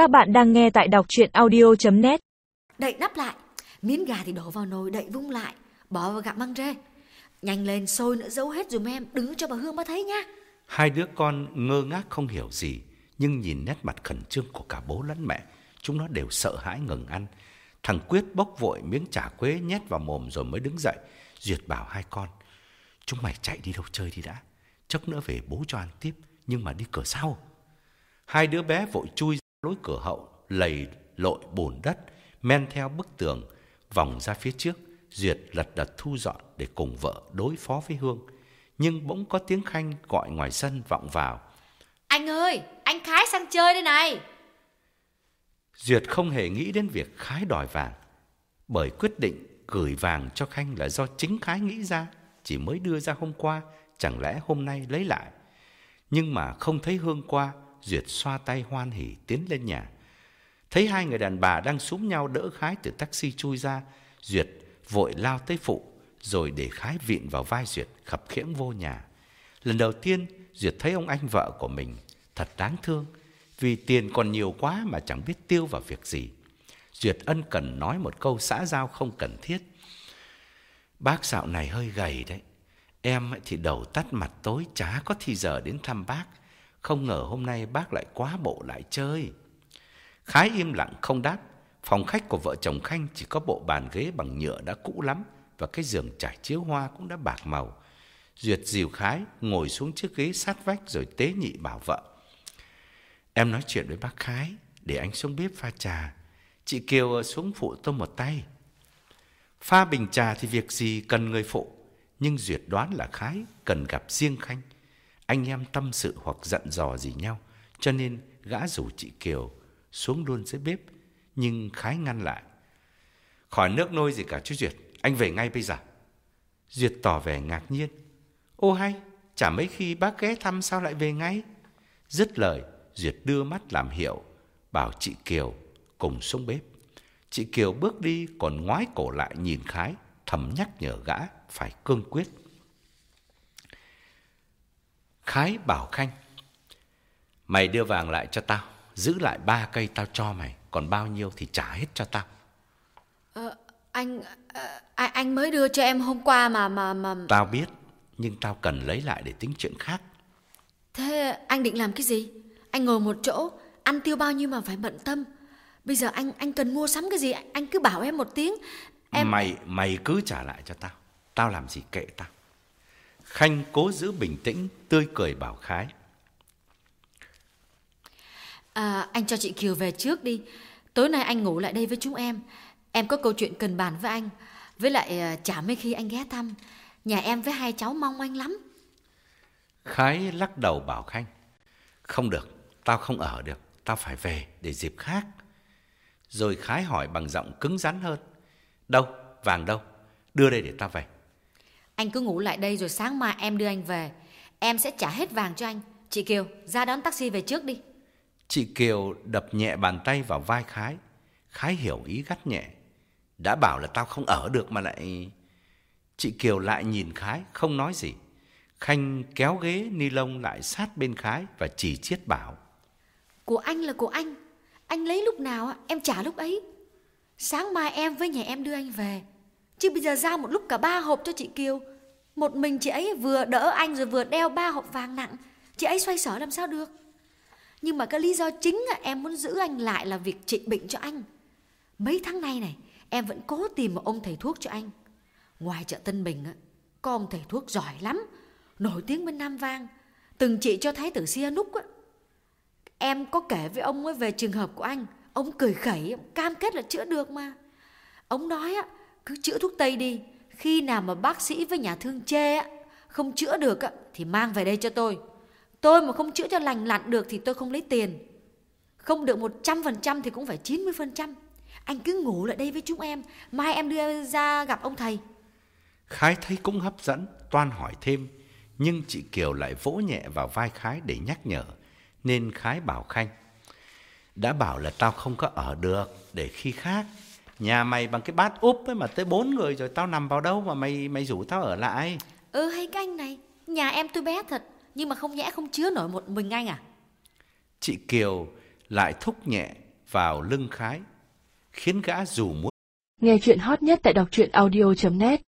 Các bạn đang nghe tại đọc chuyện audio.net Đậy nắp lại Miếng gà thì đổ vào nồi đậy vung lại Bỏ vào gạo măng rê Nhanh lên sôi nữa giấu hết dùm em Đừng cho bà Hương bà thấy nha Hai đứa con ngơ ngác không hiểu gì, nhưng nhìn nét mặt khẩn trương của cả bố lẫn mẹ, chúng nó đều sợ hãi ngừng ăn. Thằng Quyết bốc vội miếng chả quế nhét vào mồm rồi mới đứng dậy, duyệt bảo hai con. Chúng mày chạy đi đâu chơi đi đã, chốc nữa về bố cho ăn tiếp, nhưng mà đi cửa sau. Hai đứa bé vội chui lối cửa hậu, lầy lội bùn đất, men theo bức tường, vòng ra phía trước, Duyệt lật đật thu dọn để cùng vợ đối phó với Hương. Nhưng bỗng có tiếng Khanh gọi ngoài sân vọng vào. Anh ơi anh Khái sang chơi đây này Duyệt không hề nghĩ đến việc Khái đòi vàng. Bởi quyết định gửi vàng cho Khanh là do chính Khái nghĩ ra. Chỉ mới đưa ra hôm qua, chẳng lẽ hôm nay lấy lại. Nhưng mà không thấy Hương qua, Duyệt xoa tay hoan hỉ tiến lên nhà. Thấy hai người đàn bà đang súm nhau đỡ Khái từ taxi chui ra, Duyệt vội lao tới phụ, rồi để Khái vịn vào vai Duyệt khập khiễng vô nhà. Lần đầu tiên, Duyệt thấy ông anh vợ của mình thật đáng thương, vì tiền còn nhiều quá mà chẳng biết tiêu vào việc gì. Duyệt ân cần nói một câu xã giao không cần thiết. Bác dạo này hơi gầy đấy. Em thì đầu tắt mặt tối chả có thì giờ đến thăm bác. Không ngờ hôm nay bác lại quá bộ lại chơi. Khái im lặng không đáp. Phòng khách của vợ chồng Khanh chỉ có bộ bàn ghế bằng nhựa đã cũ lắm và cái giường trải chiếu hoa cũng đã bạc màu. Duyệt dìu Khái ngồi xuống chiếc ghế sát vách rồi tế nhị bảo vợ. Em nói chuyện với bác Khái để anh xuống bếp pha trà. Chị Kiều xuống phụ tôi một tay. Pha bình trà thì việc gì cần người phụ, nhưng Duyệt đoán là Khái cần gặp riêng Khanh. Anh em tâm sự hoặc giận dò gì nhau, cho nên gã rủ chị Kiều xuống luôn dưới bếp, nhưng Khái ngăn lại. Khỏi nước nôi gì cả chú Duyệt, anh về ngay bây giờ. Duyệt tỏ vẻ ngạc nhiên. Ô hay, chả mấy khi bác ghé thăm sao lại về ngay? Dứt lời, Duyệt đưa mắt làm hiệu, bảo chị Kiều cùng xuống bếp. Chị Kiều bước đi còn ngoái cổ lại nhìn Khái, thầm nhắc nhở gã phải cương quyết. Khái bảo Khanh, mày đưa vàng lại cho tao, giữ lại ba cây tao cho mày, còn bao nhiêu thì trả hết cho tao. ờ, Anh anh anh mới đưa cho em hôm qua mà mà mà Tao biết, nhưng tao cần lấy lại để tính chuyện khác. Thế anh định làm cái gì Anh ngồi một chỗ Ăn tiêu bao nhiêu mà phải bận tâm Bây giờ anh anh cần mua sắm cái gì Anh cứ bảo em một tiếng Em Mày mày cứ trả lại cho tao. Tao làm gì kệ tao. Khanh cố giữ bình tĩnh, tươi cười bảo Khái. à, Anh cho chị Kiều về trước đi Tối nay anh ngủ lại đây với chúng em Em có câu chuyện cần bàn với anh Với lại à, chả mấy khi anh ghé thăm Nhà em với hai cháu mong anh lắm Khái lắc đầu bảo Khanh. Không được, tao không ở được. Tao phải về để dịp khác. Rồi Khái hỏi bằng giọng cứng rắn hơn. Đâu, vàng đâu? Đưa đây để tao về. Anh cứ ngủ lại đây rồi sáng mai em đưa anh về Em sẽ trả hết vàng cho anh Chị Kiều ra đón taxi về trước đi Chị Kiều đập nhẹ bàn tay vào vai Khái. Khái hiểu ý gắt nhẹ. Đã bảo là tao không ở được mà lại... Chị Kiều lại nhìn Khái, không nói gì. Khanh kéo ghế ni lông lại sát bên Khái và chỉ chiết bảo. Của anh là của anh Anh lấy lúc nào á, em trả lúc ấy Sáng mai em với nhà em đưa anh về Chứ bây giờ ra một lúc cả ba hộp cho chị Kiều. Một mình chị ấy vừa đỡ anh rồi vừa đeo ba hộp vàng nặng. Chị ấy xoay sở làm sao được? Nhưng mà cái lý do chính em muốn giữ anh lại là việc trị bệnh cho anh. Mấy tháng nay này Em vẫn cố tìm một ông thầy thuốc cho anh. Ngoài chợ Tân Bình á, Có ông thầy thuốc giỏi lắm Nổi tiếng bên Nam Vang. Từng trị cho Thái tử Sihanouk á. Em có kể với ông ấy về trường hợp của anh. Ông cười khẩy Cam kết là chữa được mà. Ông nói á cứ chữa thuốc Tây đi Khi nào mà bác sĩ với nhà thương chê á Không chữa được á Thì mang về đây cho tôi Tôi mà không chữa cho lành lặn được Thì tôi không lấy tiền Không được 100% thì cũng phải 90% Anh cứ ngủ lại đây với chúng em Mai em đưa ra gặp ông thầy Khái thấy cũng hấp dẫn, toan hỏi thêm. Nhưng chị Kiều lại vỗ nhẹ vào vai Khái để nhắc nhở. Nên Khái bảo Khanh. Đã bảo là tao không có ở được, để khi khác. Nhà mày bằng cái bát úp ấy mà tới bốn người rồi tao nằm vào đâu mà mày mày rủ tao ở lại. Ừ hay cái anh này. Nhà em tôi bé thật Nhưng mà không nhẽ không chứa nổi một mình anh à? Chị Kiều lại thúc nhẹ vào lưng Khái, khiến gã dù muốn Nghe chuyện hot nhất tại đọc truyện audio.net